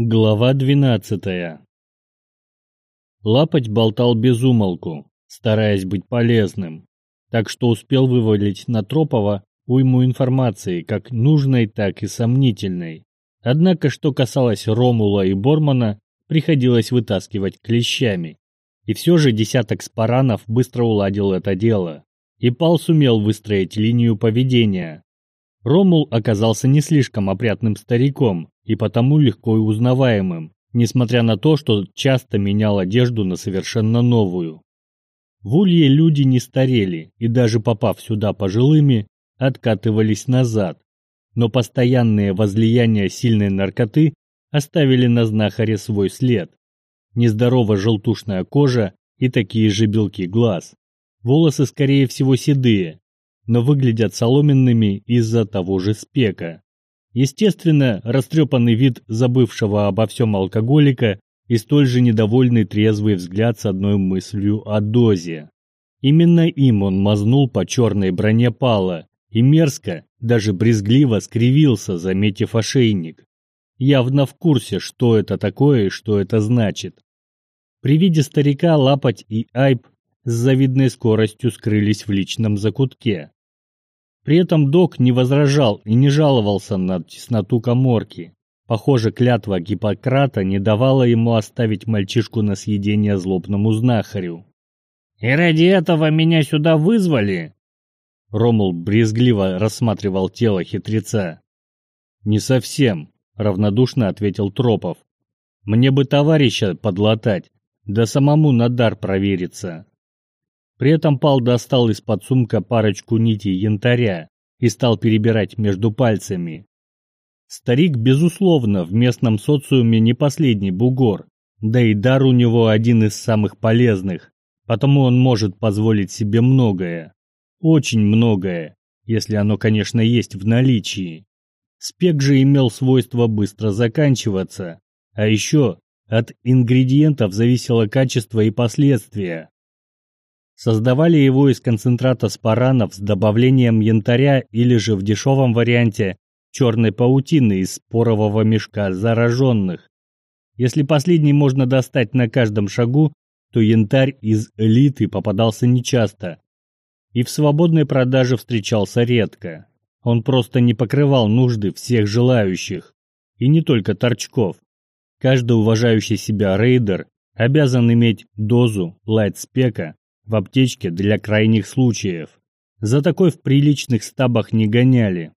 Глава двенадцатая Лапоть болтал без умолку, стараясь быть полезным, так что успел вывалить на Тропова уйму информации, как нужной, так и сомнительной. Однако, что касалось Ромула и Бормана, приходилось вытаскивать клещами. И все же десяток спаранов быстро уладил это дело, и Пал сумел выстроить линию поведения. Ромул оказался не слишком опрятным стариком, и потому легко и узнаваемым, несмотря на то, что часто менял одежду на совершенно новую. В Улье люди не старели и даже попав сюда пожилыми, откатывались назад, но постоянные возлияния сильной наркоты оставили на знахаре свой след. Нездорово желтушная кожа и такие же белки глаз. Волосы, скорее всего, седые, но выглядят соломенными из-за того же спека. Естественно, растрепанный вид забывшего обо всем алкоголика и столь же недовольный трезвый взгляд с одной мыслью о дозе. Именно им он мазнул по черной броне пала и мерзко, даже брезгливо скривился, заметив ошейник. Явно в курсе, что это такое и что это значит. При виде старика Лапоть и Айб с завидной скоростью скрылись в личном закутке. При этом док не возражал и не жаловался на тесноту коморки. Похоже, клятва Гиппократа не давала ему оставить мальчишку на съедение злобному знахарю. «И ради этого меня сюда вызвали?» Ромул брезгливо рассматривал тело хитреца. «Не совсем», — равнодушно ответил Тропов. «Мне бы товарища подлатать, да самому на дар провериться». При этом Пал достал из-под сумка парочку нитей янтаря и стал перебирать между пальцами. Старик, безусловно, в местном социуме не последний бугор, да и дар у него один из самых полезных, потому он может позволить себе многое. Очень многое, если оно, конечно, есть в наличии. Спек же имел свойство быстро заканчиваться, а еще от ингредиентов зависело качество и последствия. Создавали его из концентрата спаранов с добавлением янтаря или же в дешевом варианте черной паутины из спорового мешка зараженных. Если последний можно достать на каждом шагу, то янтарь из элиты попадался нечасто и в свободной продаже встречался редко. Он просто не покрывал нужды всех желающих, и не только торчков. Каждый уважающий себя рейдер обязан иметь дозу лайтспека в аптечке для крайних случаев. За такой в приличных стабах не гоняли.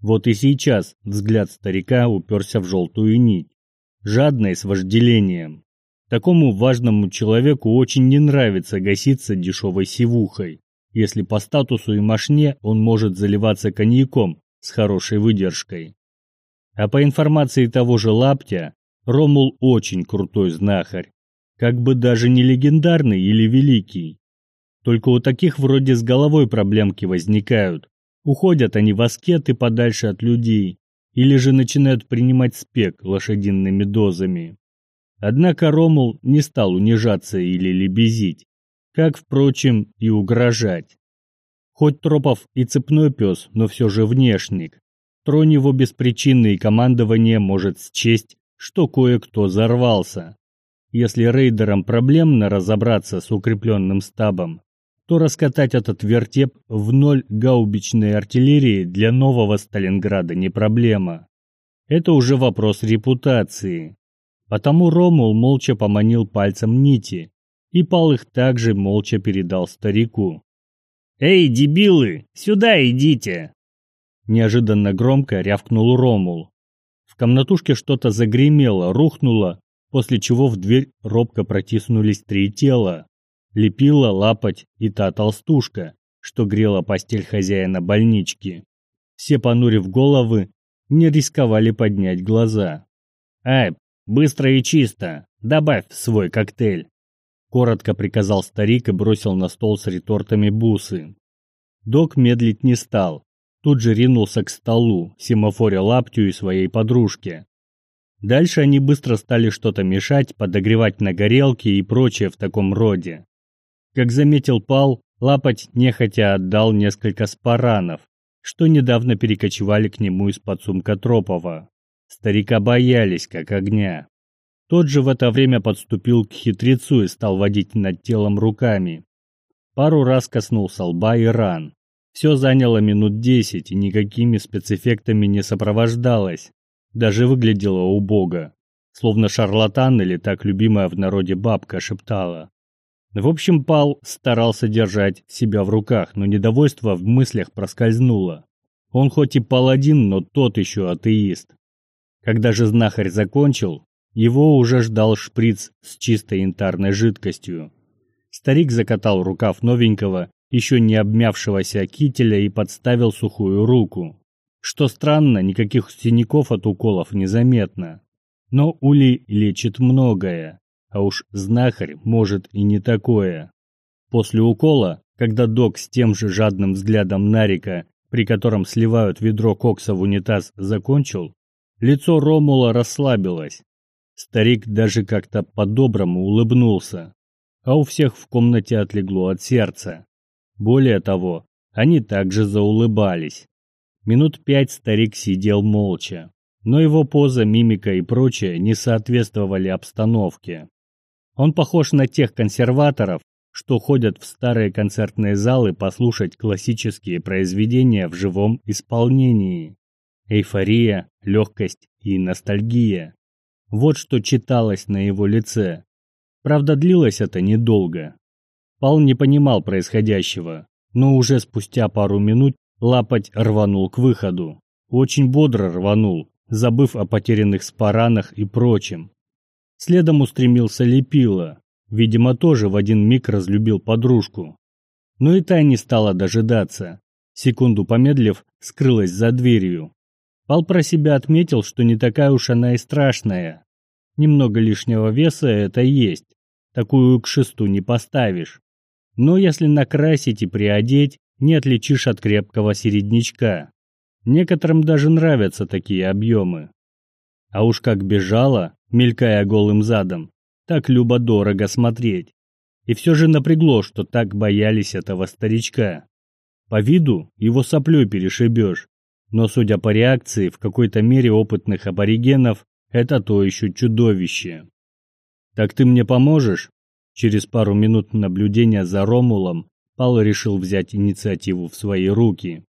Вот и сейчас взгляд старика уперся в желтую нить, жадной с вожделением. Такому важному человеку очень не нравится гаситься дешевой сивухой, если по статусу и мошне он может заливаться коньяком с хорошей выдержкой. А по информации того же Лаптя, Ромул очень крутой знахарь, как бы даже не легендарный или великий. Только у таких вроде с головой проблемки возникают. Уходят они в аскеты подальше от людей, или же начинают принимать спек лошадиными дозами. Однако Ромул не стал унижаться или лебезить, как, впрочем, и угрожать. Хоть Тропов и цепной пес, но все же внешник. Тронь его без причины и командование может счесть, что кое-кто взорвался. Если рейдерам проблемно разобраться с укрепленным стабом, то раскатать этот вертеп в ноль гаубичной артиллерии для нового Сталинграда не проблема. Это уже вопрос репутации. Потому Ромул молча поманил пальцем нити, и Пал их также молча передал старику. «Эй, дебилы, сюда идите!» Неожиданно громко рявкнул Ромул. В комнатушке что-то загремело, рухнуло, после чего в дверь робко протиснулись три тела. Лепила, лапоть и та толстушка, что грела постель хозяина больнички. Все, понурив головы, не рисковали поднять глаза. «Ай, быстро и чисто! Добавь свой коктейль!» Коротко приказал старик и бросил на стол с ретортами бусы. Док медлить не стал. Тут же ринулся к столу, семафоря лаптю и своей подружке. Дальше они быстро стали что-то мешать, подогревать на горелке и прочее в таком роде. Как заметил Пал, Лапоть нехотя отдал несколько спаранов, что недавно перекочевали к нему из-под сумка Тропова. Старика боялись, как огня. Тот же в это время подступил к хитрецу и стал водить над телом руками. Пару раз коснулся лба и ран. Все заняло минут десять и никакими спецэффектами не сопровождалось. Даже выглядело убого. Словно шарлатан или так любимая в народе бабка шептала. В общем, Пал старался держать себя в руках, но недовольство в мыслях проскользнуло. Он хоть и паладин, но тот еще атеист. Когда же знахарь закончил, его уже ждал шприц с чистой янтарной жидкостью. Старик закатал рукав новенького, еще не обмявшегося кителя и подставил сухую руку. Что странно, никаких синяков от уколов незаметно. Но ули лечит многое, а уж знахарь может и не такое. После укола, когда док с тем же жадным взглядом Нарика, при котором сливают ведро кокса в унитаз, закончил, лицо Ромула расслабилось. Старик даже как-то по-доброму улыбнулся, а у всех в комнате отлегло от сердца. Более того, они также заулыбались. Минут пять старик сидел молча, но его поза, мимика и прочее не соответствовали обстановке. Он похож на тех консерваторов, что ходят в старые концертные залы послушать классические произведения в живом исполнении. Эйфория, легкость и ностальгия. Вот что читалось на его лице. Правда, длилось это недолго. Пал не понимал происходящего, но уже спустя пару минут лапать рванул к выходу. Очень бодро рванул, забыв о потерянных спаранах и прочем. Следом устремился Лепила, видимо, тоже в один миг разлюбил подружку. Но и та не стала дожидаться. Секунду помедлив, скрылась за дверью. Пал про себя отметил, что не такая уж она и страшная. Немного лишнего веса это есть. Такую к шесту не поставишь. Но если накрасить и приодеть, не отличишь от крепкого середнячка. Некоторым даже нравятся такие объемы. А уж как бежала, мелькая голым задом, так любо-дорого смотреть. И все же напрягло, что так боялись этого старичка. По виду его соплей перешибешь, но, судя по реакции, в какой-то мере опытных аборигенов, это то еще чудовище. «Так ты мне поможешь?» Через пару минут наблюдения за Ромулом Пал решил взять инициативу в свои руки.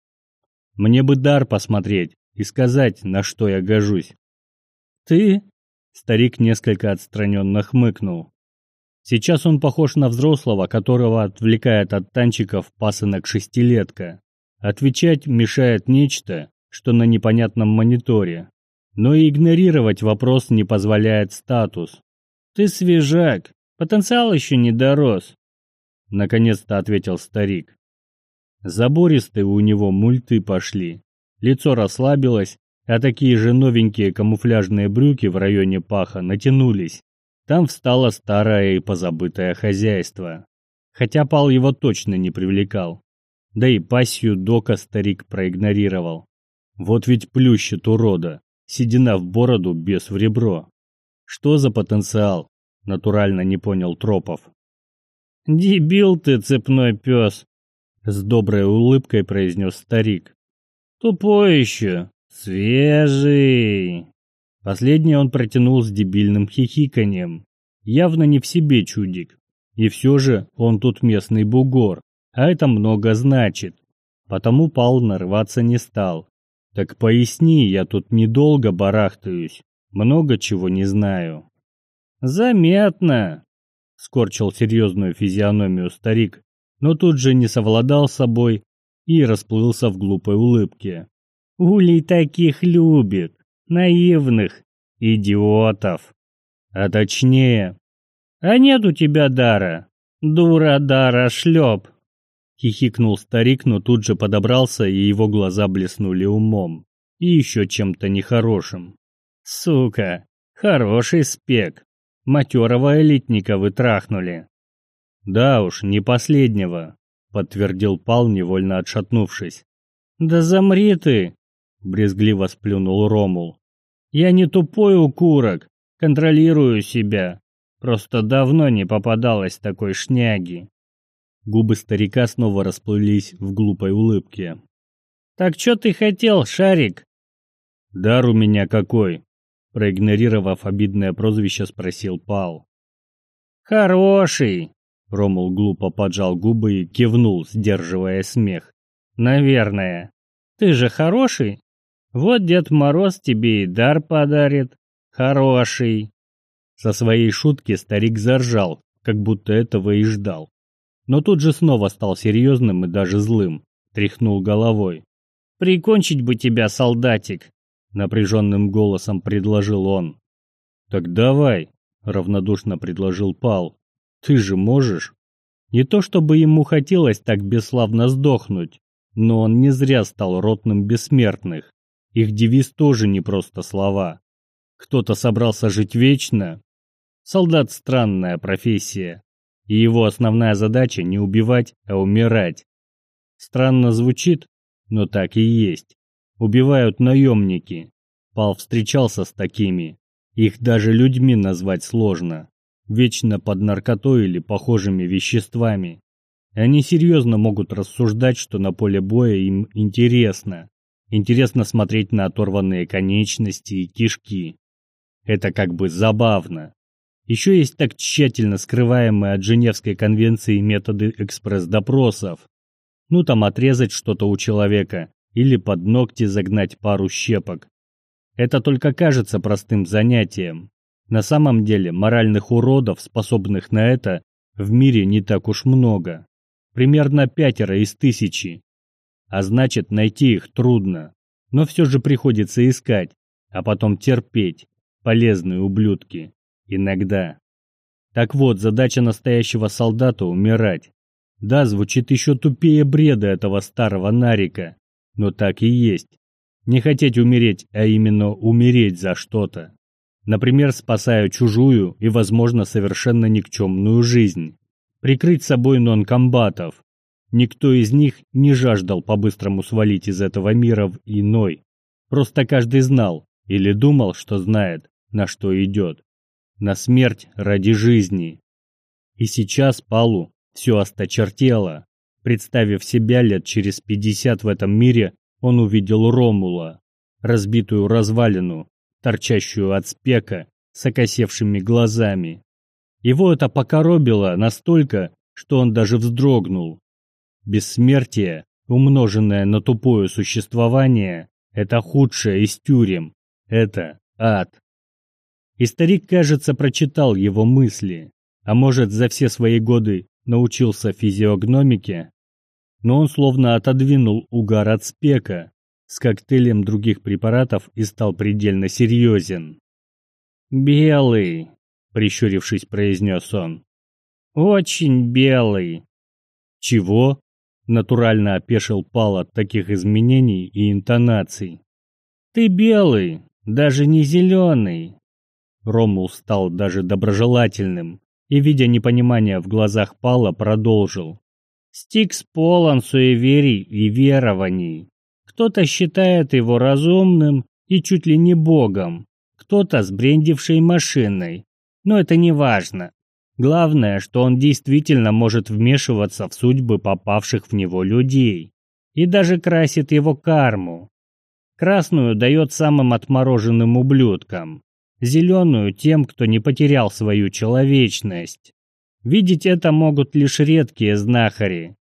«Мне бы дар посмотреть и сказать, на что я гожусь». «Ты?» Старик несколько отстраненно хмыкнул. Сейчас он похож на взрослого, которого отвлекает от танчиков пасынок-шестилетка. Отвечать мешает нечто, что на непонятном мониторе. Но и игнорировать вопрос не позволяет статус. «Ты свежак, потенциал еще не дорос», — наконец-то ответил старик. Забористые у него мульты пошли. Лицо расслабилось, а такие же новенькие камуфляжные брюки в районе паха натянулись. Там встало старое и позабытое хозяйство. Хотя Пал его точно не привлекал. Да и пассию Дока старик проигнорировал. Вот ведь плющит урода, седина в бороду, без в ребро. Что за потенциал? Натурально не понял Тропов. «Дебил ты, цепной пес!» С доброй улыбкой произнес старик. «Тупой еще, свежий!» Последнее он протянул с дебильным хихиканием. Явно не в себе чудик. И все же он тут местный бугор, а это много значит. Потому Пал нарваться не стал. Так поясни, я тут недолго барахтаюсь, много чего не знаю. Заметно, скорчил серьезную физиономию старик, но тут же не совладал с собой и расплылся в глупой улыбке. Улей таких любит, наивных, идиотов. А точнее, а нет у тебя дара, дура дара шлеп. Хихикнул старик, но тут же подобрался, и его глаза блеснули умом. И еще чем-то нехорошим. Сука, хороший спек. Матерого элитника вы трахнули. Да уж, не последнего, подтвердил Пал, невольно отшатнувшись. Да замри ты, брезгливо сплюнул Ромул. Я не тупой укурок, контролирую себя. Просто давно не попадалось такой шняги. Губы старика снова расплылись в глупой улыбке. «Так что ты хотел, Шарик?» «Дар у меня какой?» Проигнорировав обидное прозвище, спросил Пал. Хороший, Ромул глупо поджал губы и кивнул, сдерживая смех. Наверное. Ты же хороший? Вот Дед Мороз тебе и дар подарит. Хороший. Со своей шутки старик заржал, как будто этого и ждал. Но тут же снова стал серьезным и даже злым, тряхнул головой. «Прикончить бы тебя, солдатик!» Напряженным голосом предложил он. «Так давай», — равнодушно предложил Пал. «Ты же можешь?» Не то чтобы ему хотелось так бесславно сдохнуть, но он не зря стал ротным бессмертных. Их девиз тоже не просто слова. Кто-то собрался жить вечно, Солдат – странная профессия, и его основная задача не убивать, а умирать. Странно звучит, но так и есть. Убивают наемники. Пал встречался с такими. Их даже людьми назвать сложно. Вечно под наркотой или похожими веществами. Они серьезно могут рассуждать, что на поле боя им интересно. Интересно смотреть на оторванные конечности и кишки. Это как бы забавно. Еще есть так тщательно скрываемые от Женевской конвенции методы экспресс-допросов. Ну там отрезать что-то у человека или под ногти загнать пару щепок. Это только кажется простым занятием. На самом деле моральных уродов, способных на это, в мире не так уж много. Примерно пятеро из тысячи. А значит, найти их трудно. Но все же приходится искать, а потом терпеть. Полезные ублюдки. Иногда. Так вот, задача настоящего солдата — умирать. Да, звучит еще тупее бреда этого старого нарика, но так и есть. Не хотеть умереть, а именно умереть за что-то. Например, спасая чужую и, возможно, совершенно никчемную жизнь. Прикрыть собой нон-комбатов. Никто из них не жаждал по-быстрому свалить из этого мира в иной. Просто каждый знал или думал, что знает, на что идет на смерть ради жизни. И сейчас Палу все осточертело. Представив себя лет через пятьдесят в этом мире, он увидел Ромула, разбитую развалину, торчащую от спека, с окосевшими глазами. Его это покоробило настолько, что он даже вздрогнул. Бессмертие, умноженное на тупое существование, это худшее из тюрем. Это ад. И старик, кажется, прочитал его мысли, а может, за все свои годы научился физиогномике, но он словно отодвинул угар от спека с коктейлем других препаратов и стал предельно серьезен. «Белый», — прищурившись, произнес он. «Очень белый». «Чего?» — натурально опешил Пал от таких изменений и интонаций. «Ты белый, даже не зеленый, Ромул стал даже доброжелательным и, видя непонимание в глазах Пала, продолжил. Стикс полон суеверий и верований. Кто-то считает его разумным и чуть ли не богом, кто-то сбрендившей машиной. Но это не важно. Главное, что он действительно может вмешиваться в судьбы попавших в него людей и даже красит его карму. Красную дает самым отмороженным ублюдкам, зеленую тем, кто не потерял свою человечность. Видеть это могут лишь редкие знахари.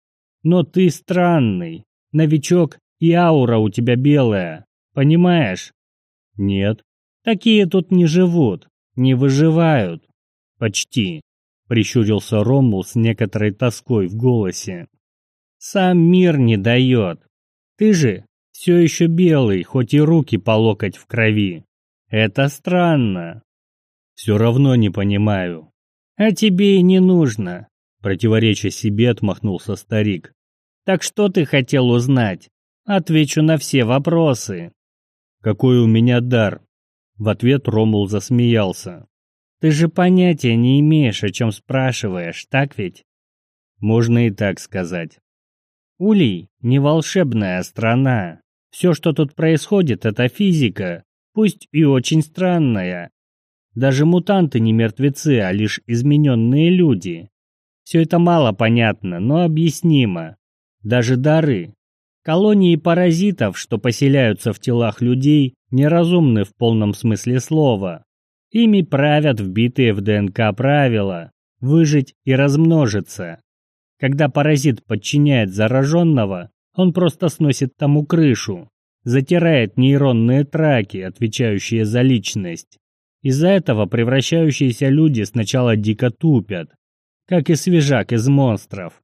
Но ты странный, новичок и аура у тебя белая, понимаешь? Нет. Такие тут не живут, не выживают. Почти, прищурился Ромул с некоторой тоской в голосе. Сам мир не дает. Ты же все еще белый, хоть и руки по локоть в крови. Это странно. Все равно не понимаю. А тебе и не нужно. Противореча себе отмахнулся старик. Так что ты хотел узнать? Отвечу на все вопросы. Какой у меня дар? В ответ Ромул засмеялся. Ты же понятия не имеешь, о чем спрашиваешь, так ведь? Можно и так сказать. Улей — не волшебная страна. Все, что тут происходит, это физика, пусть и очень странная. Даже мутанты не мертвецы, а лишь измененные люди. Все это мало понятно, но объяснимо. Даже дары. Колонии паразитов, что поселяются в телах людей, неразумны в полном смысле слова. Ими правят вбитые в ДНК правила – выжить и размножиться. Когда паразит подчиняет зараженного, он просто сносит тому крышу, затирает нейронные траки, отвечающие за личность. Из-за этого превращающиеся люди сначала дико тупят, как и свежак из монстров.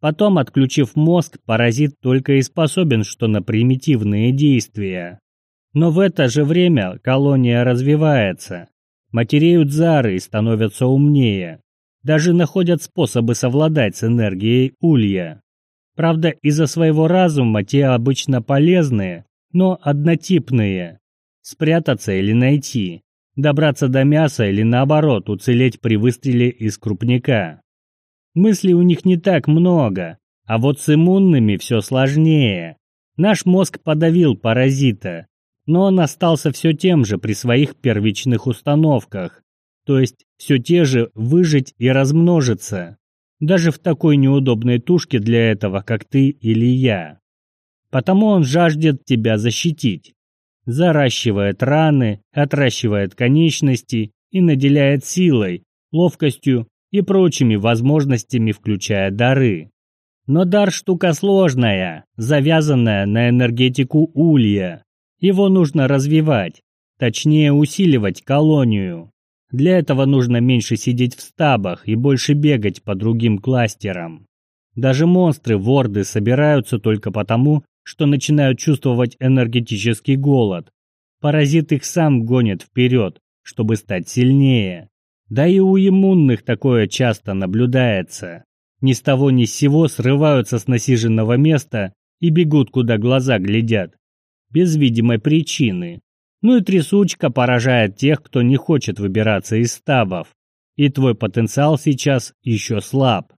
Потом, отключив мозг, паразит только и способен что на примитивные действия. Но в это же время колония развивается. Матереют зары и становятся умнее. Даже находят способы совладать с энергией улья. Правда, из-за своего разума те обычно полезные, но однотипные. Спрятаться или найти добраться до мяса или наоборот уцелеть при выстреле из крупника. Мыслей у них не так много, а вот с иммунными все сложнее. Наш мозг подавил паразита, но он остался все тем же при своих первичных установках, то есть все те же выжить и размножиться, даже в такой неудобной тушке для этого, как ты или я. Потому он жаждет тебя защитить заращивает раны, отращивает конечности и наделяет силой, ловкостью и прочими возможностями, включая дары. Но дар штука сложная, завязанная на энергетику улья. Его нужно развивать, точнее усиливать колонию. Для этого нужно меньше сидеть в стабах и больше бегать по другим кластерам. Даже монстры ворды собираются только потому, что начинают чувствовать энергетический голод. Паразит их сам гонит вперед, чтобы стать сильнее. Да и у иммунных такое часто наблюдается. Ни с того ни с сего срываются с насиженного места и бегут, куда глаза глядят. Без видимой причины. Ну и трясучка поражает тех, кто не хочет выбираться из стабов. И твой потенциал сейчас еще слаб.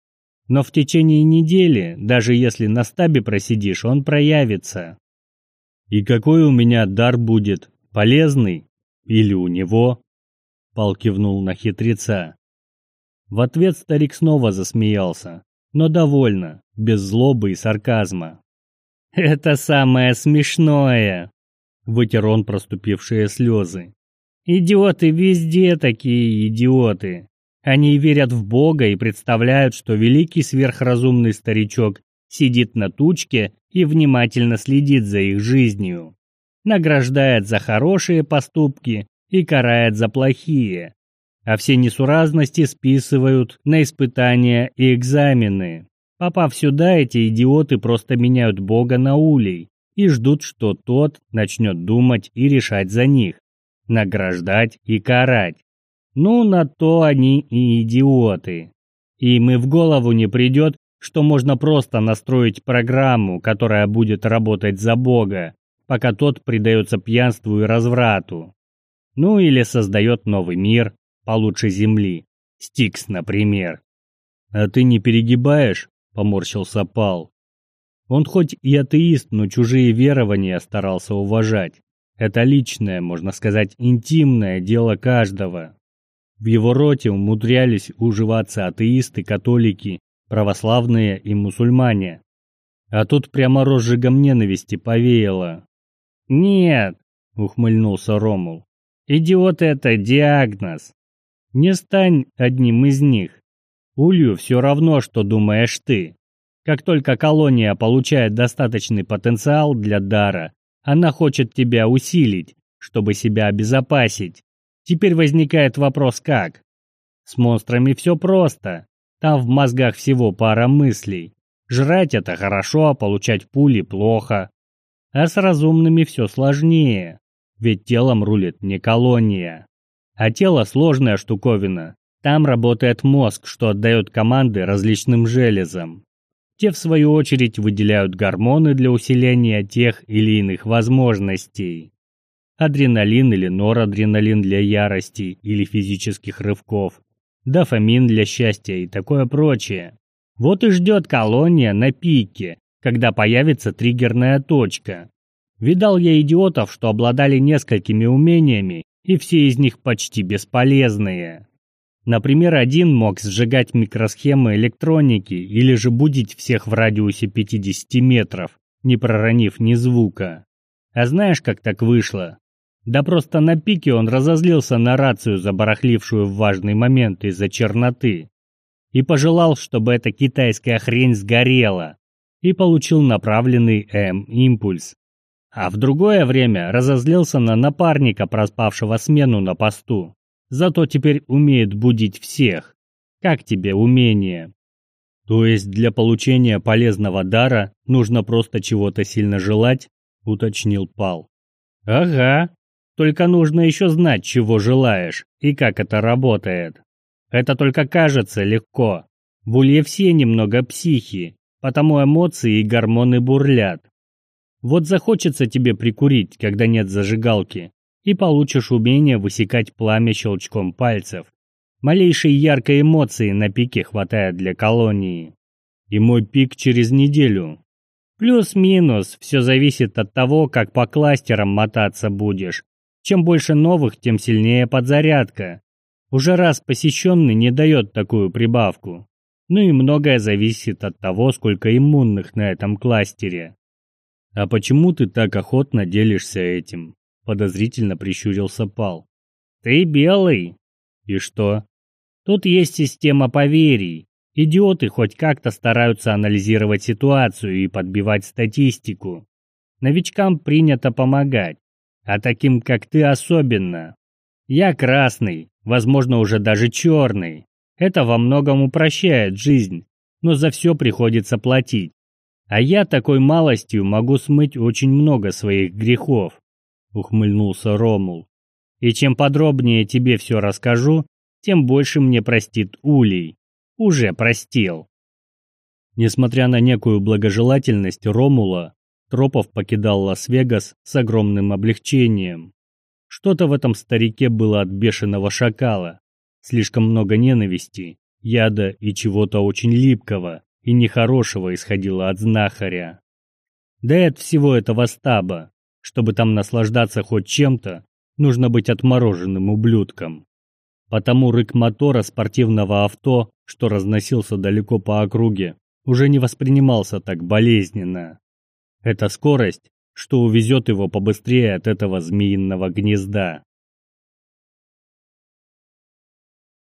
Но в течение недели, даже если на стабе просидишь, он проявится. И какой у меня дар будет? Полезный? Или у него? Пал кивнул на хитреца. В ответ старик снова засмеялся, но довольно, без злобы и сарказма. «Это самое смешное!» — вытер он проступившие слезы. «Идиоты везде такие идиоты. Они верят в Бога и представляют, что великий сверхразумный старичок сидит на тучке и внимательно следит за их жизнью. Награждает за хорошие поступки и карает за плохие. А все несуразности списывают на испытания и экзамены. Попав сюда, эти идиоты просто меняют Бога на улей и ждут, что тот начнет думать и решать за них, награждать и карать. Ну, на то они и идиоты. Им и в голову не придет, что можно просто настроить программу, которая будет работать за Бога, пока тот предается пьянству и разврату. Ну или создает новый мир, получше Земли. Стикс, например. «А ты не перегибаешь?» – поморщился Пал. Он хоть и атеист, но чужие верования старался уважать. Это личное, можно сказать, интимное дело каждого. В его роте умудрялись уживаться атеисты, католики, православные и мусульмане. А тут прямо розжигом ненависти повеяло. «Нет», — ухмыльнулся Ромул, — «идиот это диагноз. Не стань одним из них. Улью все равно, что думаешь ты. Как только колония получает достаточный потенциал для дара, она хочет тебя усилить, чтобы себя обезопасить. Теперь возникает вопрос как? С монстрами все просто. Там в мозгах всего пара мыслей. Жрать это хорошо, а получать пули плохо. А с разумными все сложнее. Ведь телом рулит не колония. А тело сложная штуковина. Там работает мозг, что отдает команды различным железам. Те, в свою очередь, выделяют гормоны для усиления тех или иных возможностей адреналин или норадреналин для ярости или физических рывков, дофамин для счастья и такое прочее. Вот и ждет колония на пике, когда появится триггерная точка. Видал я идиотов, что обладали несколькими умениями, и все из них почти бесполезные. Например, один мог сжигать микросхемы электроники или же будить всех в радиусе 50 метров, не проронив ни звука. А знаешь, как так вышло? Да просто на пике он разозлился на рацию, забарахлившую в важный момент из-за черноты, и пожелал, чтобы эта китайская хрень сгорела, и получил направленный М-импульс. А в другое время разозлился на напарника, проспавшего смену на посту. Зато теперь умеет будить всех. Как тебе умение? То есть для получения полезного дара нужно просто чего-то сильно желать, уточнил Пал. Ага. Только нужно еще знать, чего желаешь и как это работает. Это только кажется легко. В улье все немного психи, потому эмоции и гормоны бурлят. Вот захочется тебе прикурить, когда нет зажигалки, и получишь умение высекать пламя щелчком пальцев. Малейшей яркой эмоции на пике хватает для колонии. И мой пик через неделю. Плюс-минус, все зависит от того, как по кластерам мотаться будешь. Чем больше новых, тем сильнее подзарядка. Уже раз посещенный не дает такую прибавку. Ну и многое зависит от того, сколько иммунных на этом кластере. «А почему ты так охотно делишься этим?» – подозрительно прищурился Пал. «Ты белый». «И что?» «Тут есть система поверий. Идиоты хоть как-то стараются анализировать ситуацию и подбивать статистику. Новичкам принято помогать, а таким, как ты, особенно. Я красный, возможно, уже даже черный. Это во многом упрощает жизнь, но за все приходится платить. А я такой малостью могу смыть очень много своих грехов, ухмыльнулся Ромул. И чем подробнее тебе все расскажу, тем больше мне простит Улей. Уже простил. Несмотря на некую благожелательность Ромула, Тропов покидал Лас-Вегас с огромным облегчением. Что-то в этом старике было от бешеного шакала. Слишком много ненависти, яда и чего-то очень липкого, и нехорошего исходило от знахаря. Да и от всего этого стаба, чтобы там наслаждаться хоть чем-то, нужно быть отмороженным ублюдком. Потому рык мотора спортивного авто, что разносился далеко по округе, уже не воспринимался так болезненно. Это скорость, что увезет его побыстрее от этого змеиного гнезда.